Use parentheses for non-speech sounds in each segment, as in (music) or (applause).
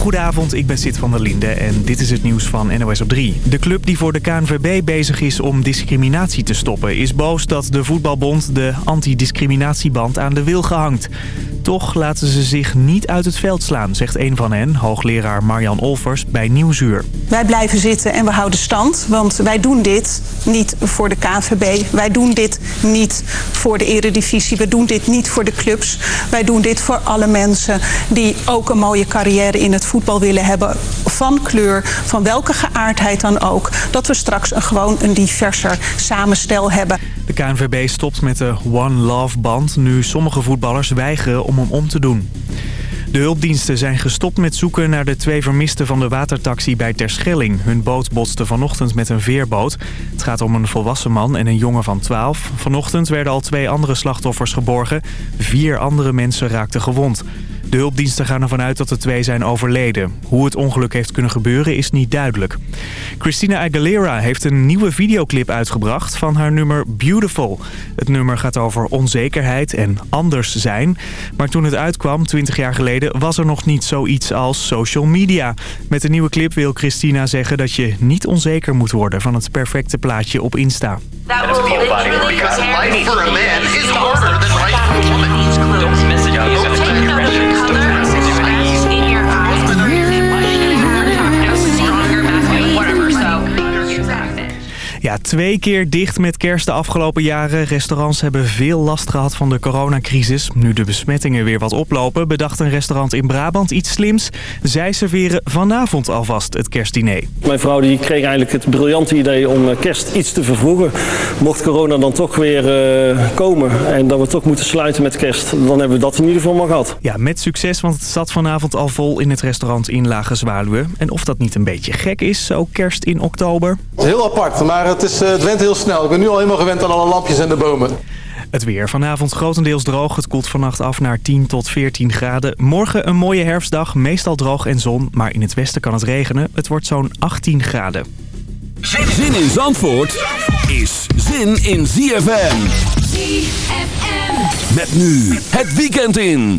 Goedenavond, ik ben Sid van der Linde en dit is het nieuws van NOS op 3. De club die voor de KNVB bezig is om discriminatie te stoppen... is boos dat de voetbalbond de antidiscriminatieband aan de wil gehangt. Toch laten ze zich niet uit het veld slaan, zegt een van hen, hoogleraar Marjan Olvers bij Nieuwsuur. Wij blijven zitten en we houden stand, want wij doen dit niet voor de KNVB. Wij doen dit niet voor de eredivisie, we doen dit niet voor de clubs. Wij doen dit voor alle mensen die ook een mooie carrière in het voetbal willen hebben. Van kleur, van welke geaardheid dan ook. Dat we straks een, gewoon een diverser samenstel hebben. De KNVB stopt met de One Love band nu sommige voetballers weigeren om hem om te doen. De hulpdiensten zijn gestopt met zoeken naar de twee vermisten van de watertaxi bij Terschelling. Hun boot botste vanochtend met een veerboot. Het gaat om een volwassen man en een jongen van 12. Vanochtend werden al twee andere slachtoffers geborgen. Vier andere mensen raakten gewond. De hulpdiensten gaan ervan uit dat de twee zijn overleden. Hoe het ongeluk heeft kunnen gebeuren is niet duidelijk. Christina Aguilera heeft een nieuwe videoclip uitgebracht van haar nummer Beautiful. Het nummer gaat over onzekerheid en anders zijn. Maar toen het uitkwam, 20 jaar geleden, was er nog niet zoiets als social media. Met de nieuwe clip wil Christina zeggen dat je niet onzeker moet worden van het perfecte plaatje op Insta. That will literally carry for Ja, twee keer dicht met kerst de afgelopen jaren. Restaurants hebben veel last gehad van de coronacrisis. Nu de besmettingen weer wat oplopen, bedacht een restaurant in Brabant iets slims. Zij serveren vanavond alvast het kerstdiner. Mijn vrouw die kreeg eigenlijk het briljante idee om eh, kerst iets te vervroegen. Mocht corona dan toch weer eh, komen en dat we toch moeten sluiten met kerst, dan hebben we dat in ieder geval maar gehad. Ja, met succes, want het zat vanavond al vol in het restaurant in Lage Zwaluwe. En of dat niet een beetje gek is, zo kerst in oktober. Het is heel apart, maar het, is, eh, het went heel snel. Ik ben nu al helemaal gewend aan alle lampjes en de bomen. Het weer. Vanavond grotendeels droog. Het koelt vannacht af naar 10 tot 14 graden. Morgen een mooie herfstdag. Meestal droog en zon. Maar in het westen kan het regenen. Het wordt zo'n 18 graden. Zin in Zandvoort is zin in ZFM. ZFM. Met nu het weekend in.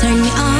turn me on.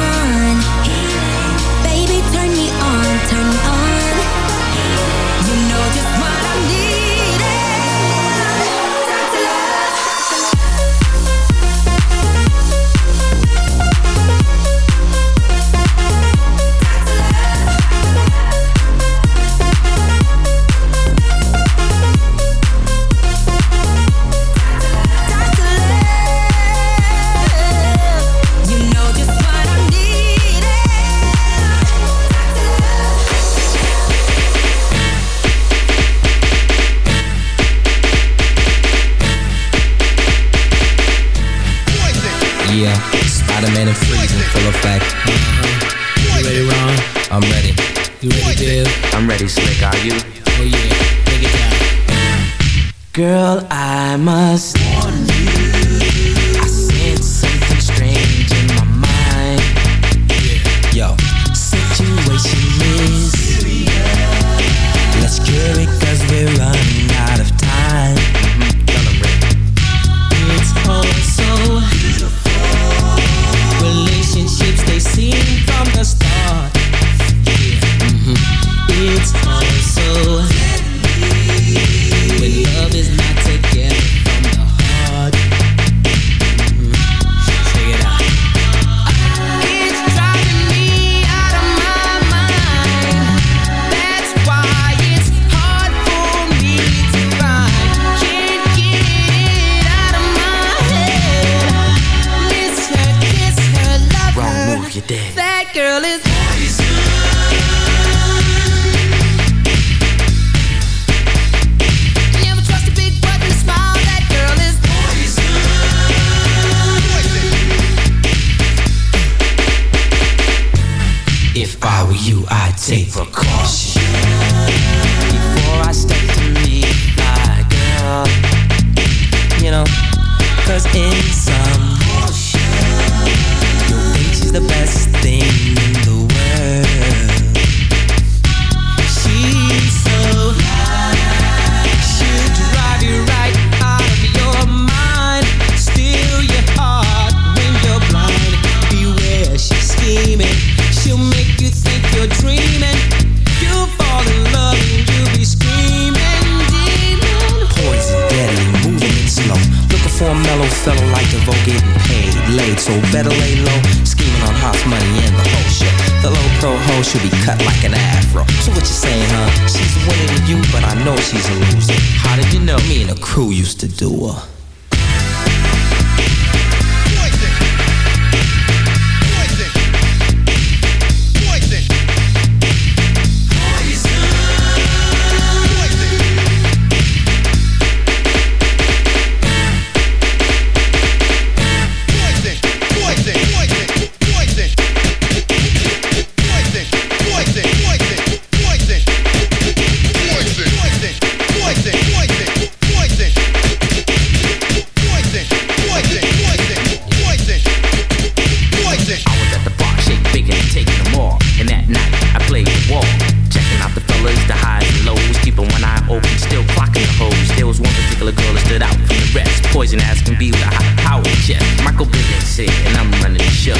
MC, and I'm running the show.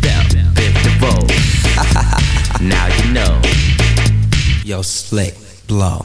Bell, Biff DeVoe. (laughs) now you know. Yo, slick, blow.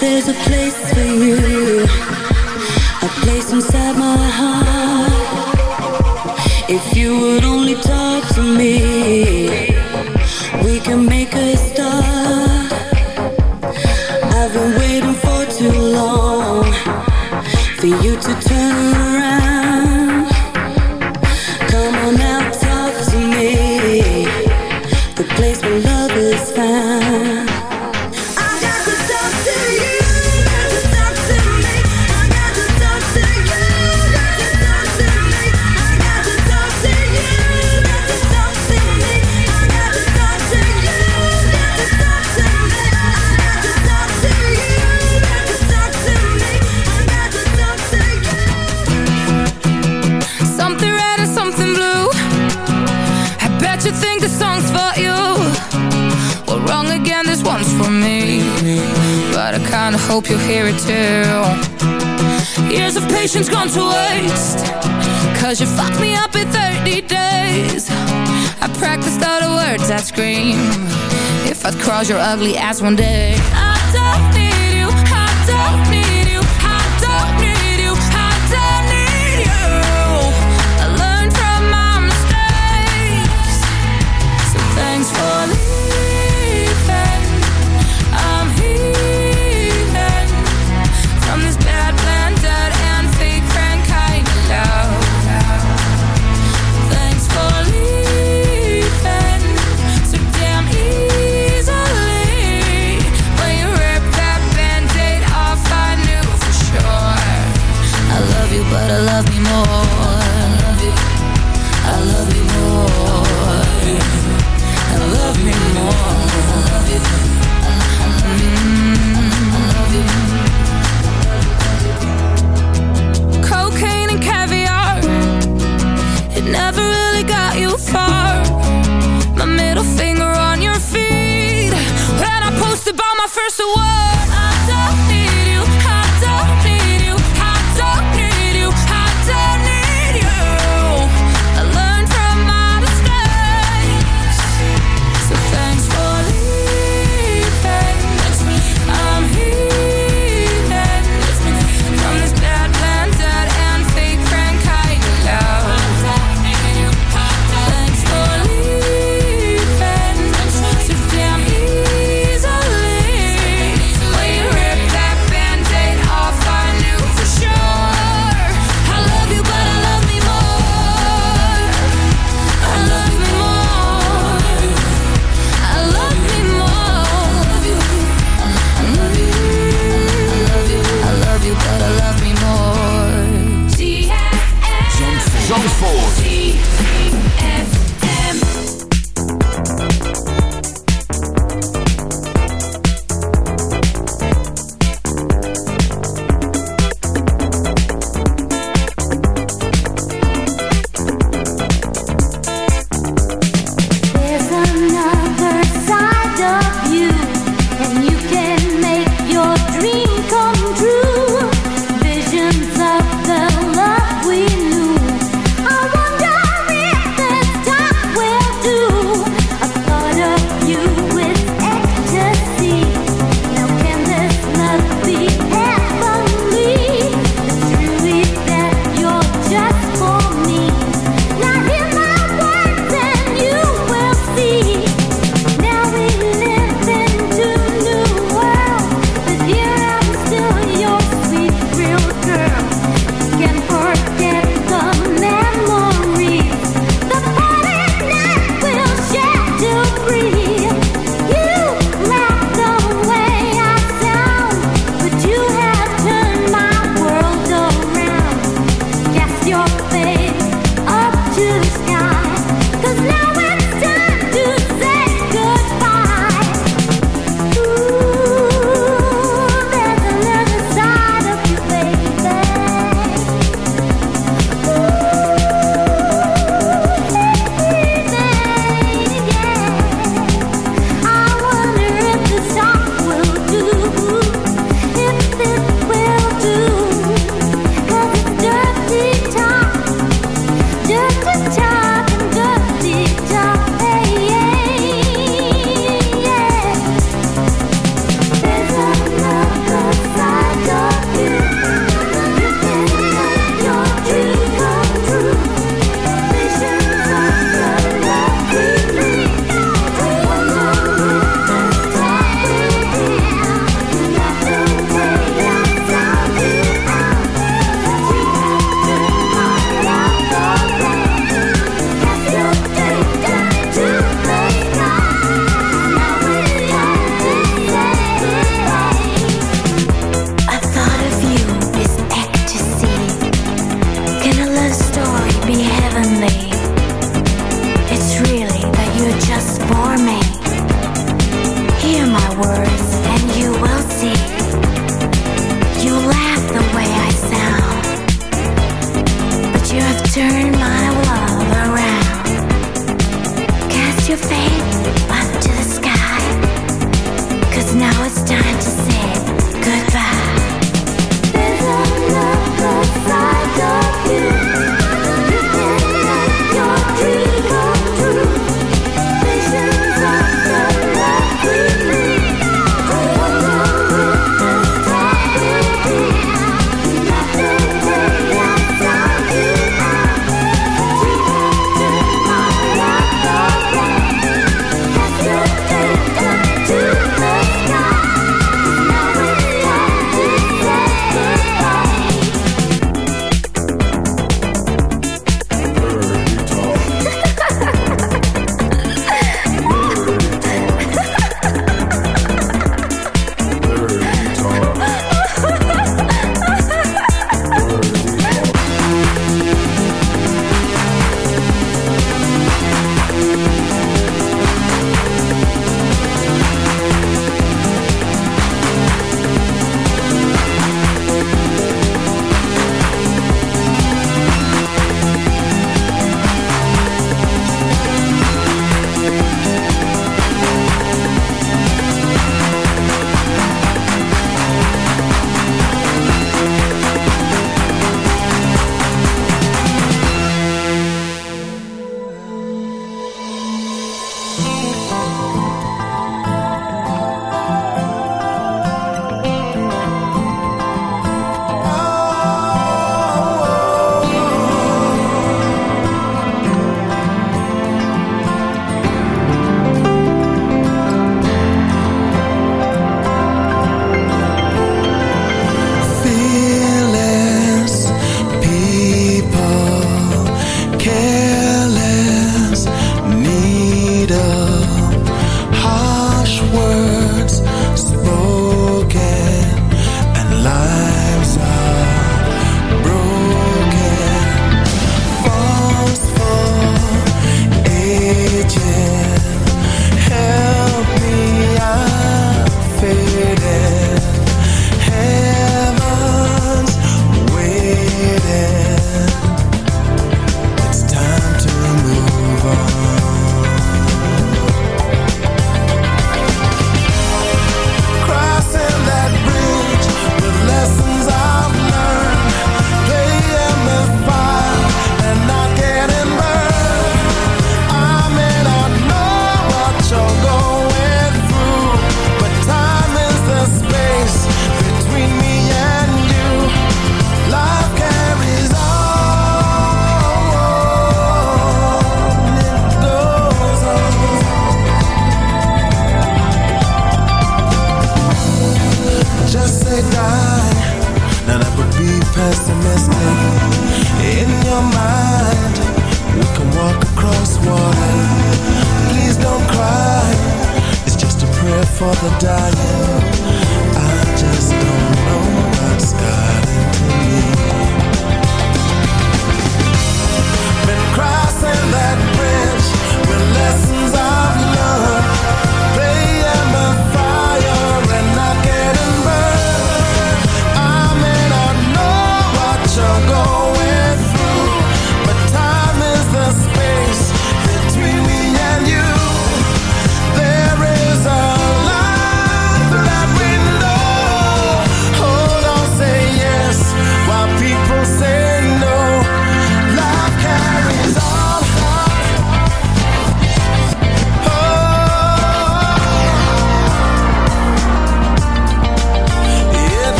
there's a place for you, a place inside my heart. If you would only talk to me. gone to waste. Cause you fucked me up in 30 days. I practiced all the words I'd scream. If I'd cross your ugly ass one day I don't need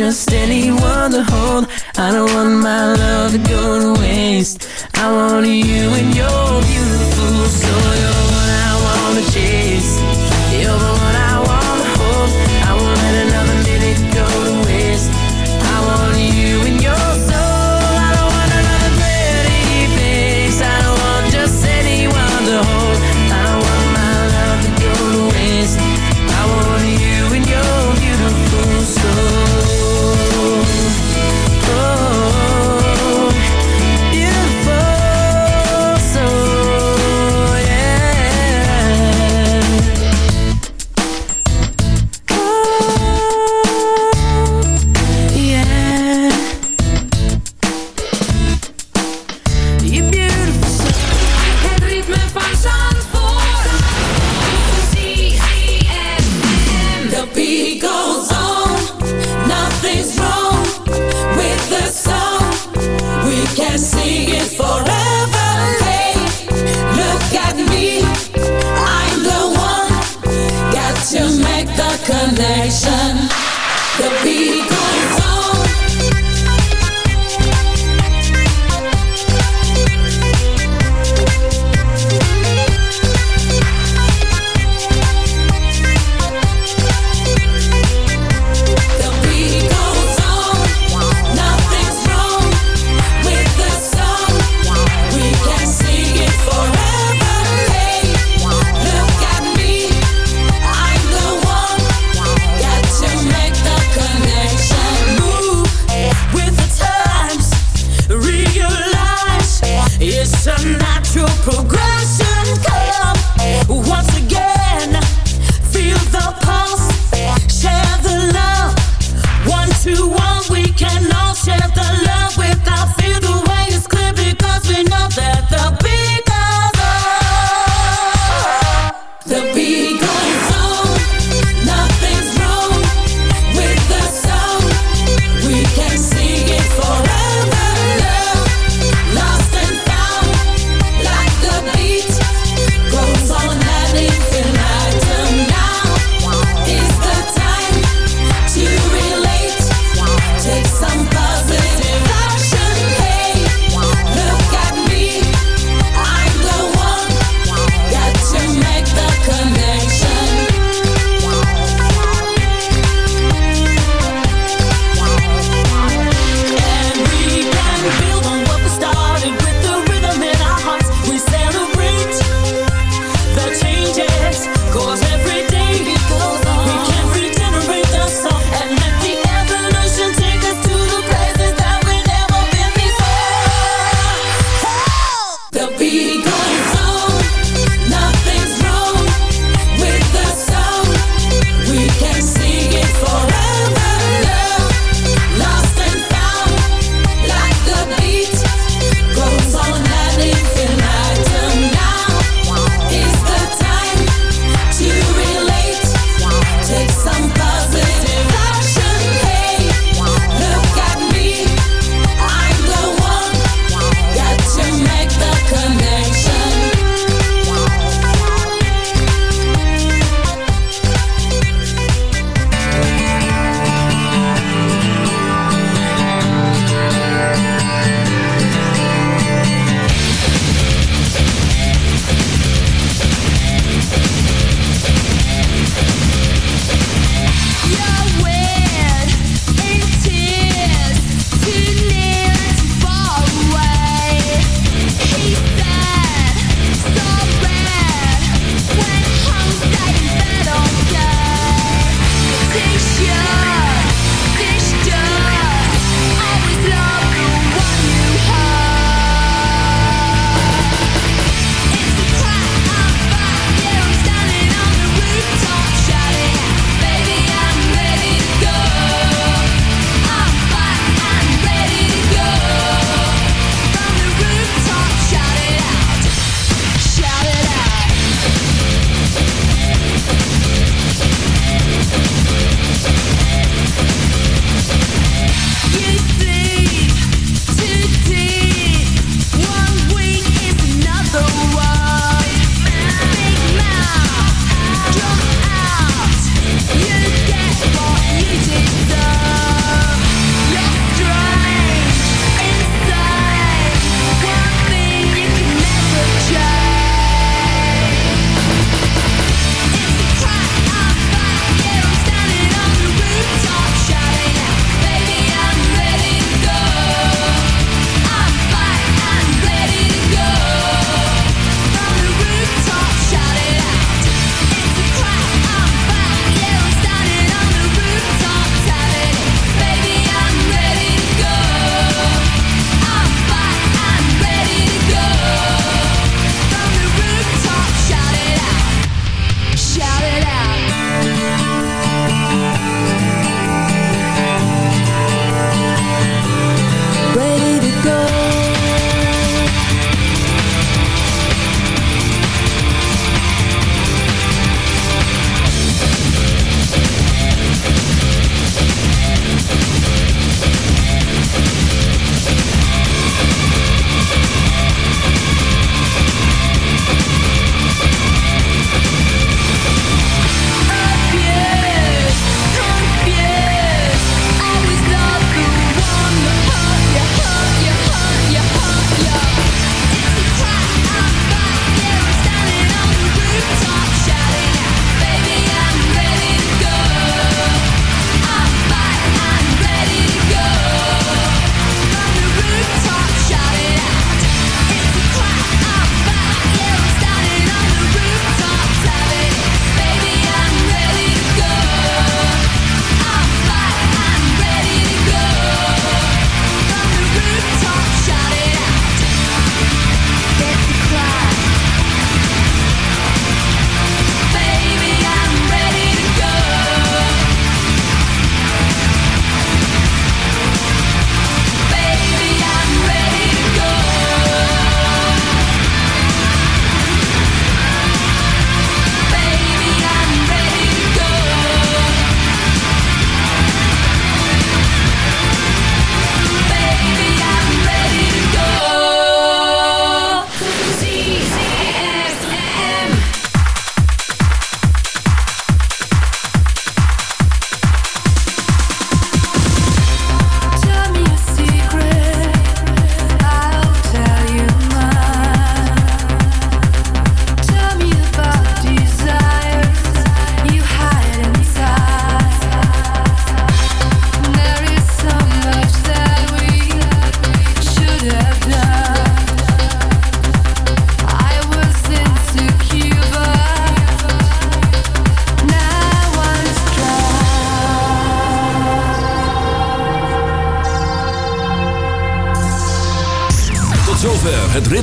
just anyone to hold. I don't